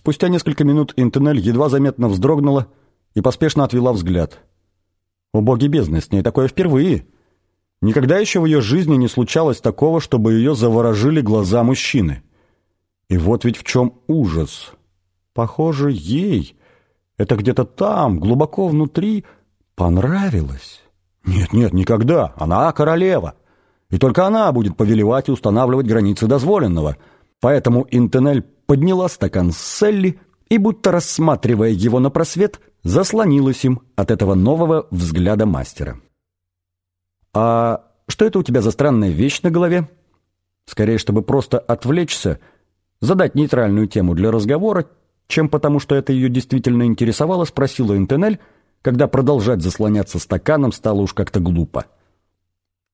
Спустя несколько минут Интенель едва заметно вздрогнула и поспешно отвела взгляд. О боги бездны, с ней такое впервые. Никогда еще в ее жизни не случалось такого, чтобы ее заворожили глаза мужчины. И вот ведь в чем ужас. Похоже, ей, это где-то там, глубоко внутри, понравилось. Нет-нет, никогда. Она королева. И только она будет повелевать и устанавливать границы дозволенного. Поэтому Интенель подняла стакан с Селли и, будто рассматривая его на просвет, заслонилась им от этого нового взгляда мастера. «А что это у тебя за странная вещь на голове?» Скорее, чтобы просто отвлечься, задать нейтральную тему для разговора, чем потому, что это ее действительно интересовало, спросила Интенель, когда продолжать заслоняться стаканом стало уж как-то глупо.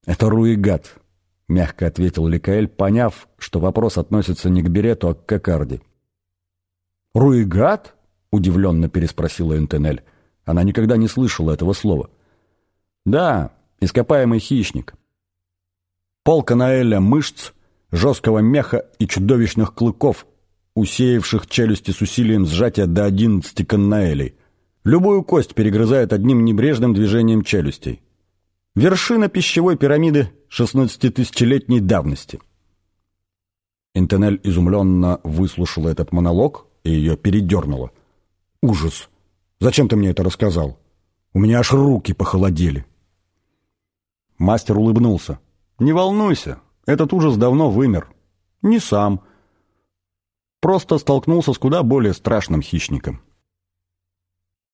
«Это руигат», — мягко ответил Ликаэль, поняв, что вопрос относится не к Берету, а к Кокарде. «Руигат?» — удивленно переспросила Энтенель. Она никогда не слышала этого слова. «Да, ископаемый хищник. Полка Наэля мышц, жесткого меха и чудовищных клыков, усеявших челюсти с усилием сжатия до одиннадцати каннаэлей. Любую кость перегрызает одним небрежным движением челюстей. Вершина пищевой пирамиды шестнадцатитысячелетней давности. Интенель изумленно выслушала этот монолог и ее передернуло. «Ужас! Зачем ты мне это рассказал? У меня аж руки похолодели!» Мастер улыбнулся. «Не волнуйся, этот ужас давно вымер. Не сам. Просто столкнулся с куда более страшным хищником».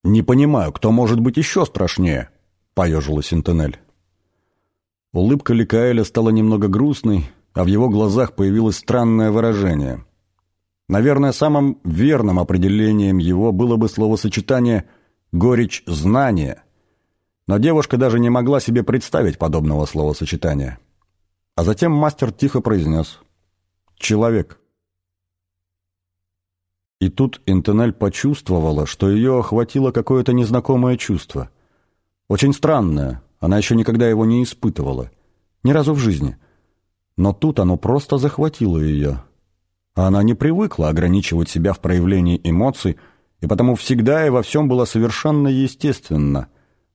«Не понимаю, кто может быть еще страшнее?» — поежилась Интенель. Улыбка Ликаэля стала немного грустной, а в его глазах появилось странное выражение. Наверное, самым верным определением его было бы словосочетание «горечь знания», но девушка даже не могла себе представить подобного словосочетания. А затем мастер тихо произнес «Человек». И тут Интенель почувствовала, что ее охватило какое-то незнакомое чувство. Очень странное, она еще никогда его не испытывала. Ни разу в жизни. Но тут оно просто захватило ее. А она не привыкла ограничивать себя в проявлении эмоций, и потому всегда и во всем было совершенно естественно.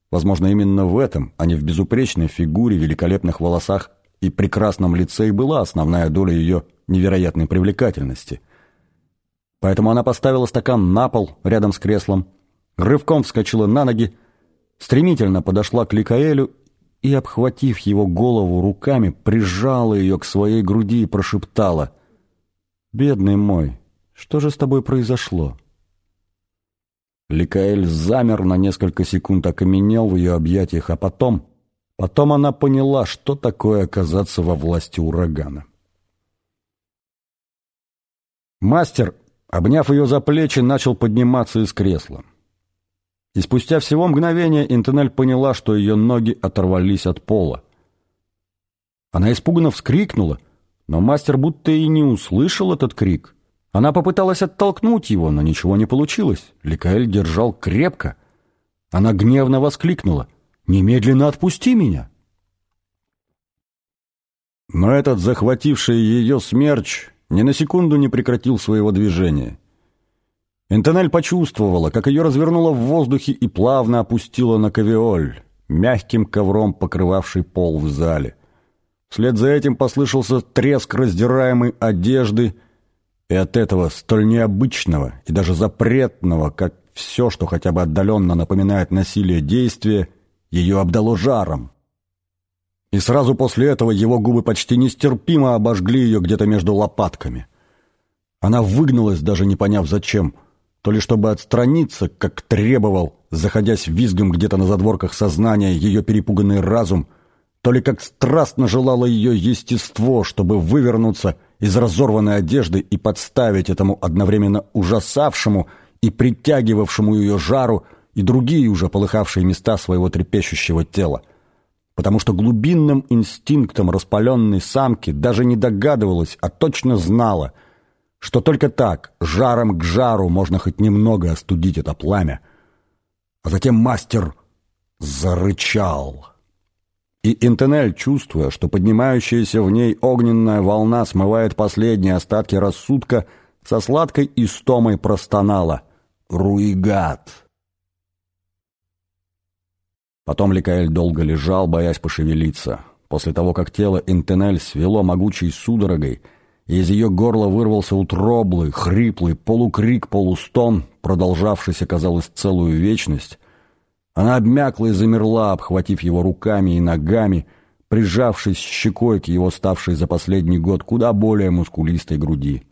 Возможно, именно в этом, а не в безупречной фигуре, великолепных волосах и прекрасном лице и была основная доля ее невероятной привлекательности. Поэтому она поставила стакан на пол рядом с креслом, рывком вскочила на ноги, стремительно подошла к Ликаэлю и, обхватив его голову руками, прижала ее к своей груди и прошептала «Бедный мой, что же с тобой произошло?» Ликаэль замер на несколько секунд, окаменел в ее объятиях, а потом... Потом она поняла, что такое оказаться во власти урагана. Мастер, обняв ее за плечи, начал подниматься из кресла. И спустя всего мгновение Интенель поняла, что ее ноги оторвались от пола. Она испуганно вскрикнула, но мастер будто и не услышал этот крик. Она попыталась оттолкнуть его, но ничего не получилось. Ликаэль держал крепко. Она гневно воскликнула. «Немедленно отпусти меня!» Но этот захвативший ее смерч ни на секунду не прекратил своего движения. Энтонель почувствовала, как ее развернуло в воздухе и плавно опустило на кавиоль, мягким ковром покрывавший пол в зале. Вслед за этим послышался треск раздираемой одежды, и от этого столь необычного и даже запретного, как все, что хотя бы отдаленно напоминает насилие действия, ее обдало жаром. И сразу после этого его губы почти нестерпимо обожгли ее где-то между лопатками. Она выгнулась, даже не поняв зачем — то ли чтобы отстраниться, как требовал, заходясь визгом где-то на задворках сознания ее перепуганный разум, то ли как страстно желало ее естество, чтобы вывернуться из разорванной одежды и подставить этому одновременно ужасавшему и притягивавшему ее жару и другие уже полыхавшие места своего трепещущего тела. Потому что глубинным инстинктом распаленной самки даже не догадывалась, а точно знала — что только так, жаром к жару, можно хоть немного остудить это пламя. А затем мастер зарычал. И Интенель, чувствуя, что поднимающаяся в ней огненная волна смывает последние остатки рассудка, со сладкой истомой простонала «Руигат!». Потом Ликаэль долго лежал, боясь пошевелиться. После того, как тело Интенель свело могучей судорогой, из ее горла вырвался утроблый, хриплый, полукрик-полустон, продолжавшийся, казалось, целую вечность, она обмякла и замерла, обхватив его руками и ногами, прижавшись щекой к его ставшей за последний год куда более мускулистой груди.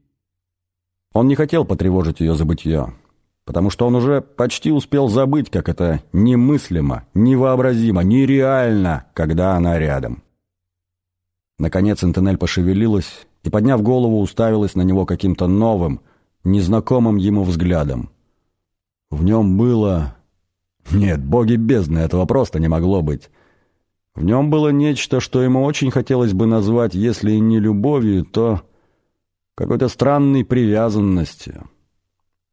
Он не хотел потревожить ее забытье, потому что он уже почти успел забыть, как это немыслимо, невообразимо, нереально, когда она рядом. Наконец Интенель пошевелилась и, подняв голову, уставилась на него каким-то новым, незнакомым ему взглядом. В нем было... Нет, боги бездны, этого просто не могло быть. В нем было нечто, что ему очень хотелось бы назвать, если и не любовью, то какой-то странной привязанностью.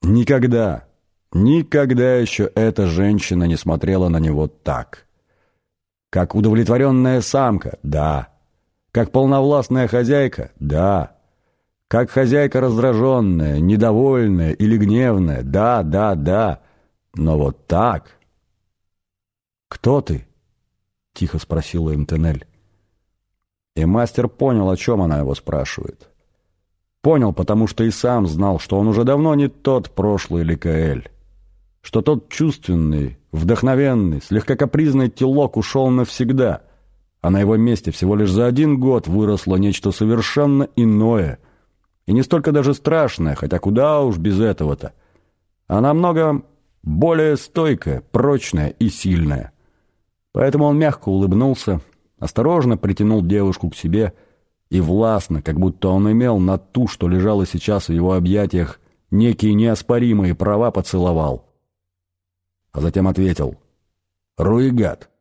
Никогда, никогда еще эта женщина не смотрела на него так. Как удовлетворенная самка, да. Как полновластная хозяйка, да. Как хозяйка раздраженная, недовольная или гневная, да, да, да. Но вот так... «Кто ты?» — тихо спросила Эмтенель. И мастер понял, о чем она его спрашивает. Понял, потому что и сам знал, что он уже давно не тот прошлый Ликаэль. Что тот чувственный, вдохновенный, слегка капризный телок ушел навсегда, а на его месте всего лишь за один год выросло нечто совершенно иное. И не столько даже страшное, хотя куда уж без этого-то, а намного более стойкое, прочное и сильное. Поэтому он мягко улыбнулся, осторожно притянул девушку к себе и властно, как будто он имел на ту, что лежала сейчас в его объятиях, некие неоспоримые права поцеловал. А затем ответил «Руигат».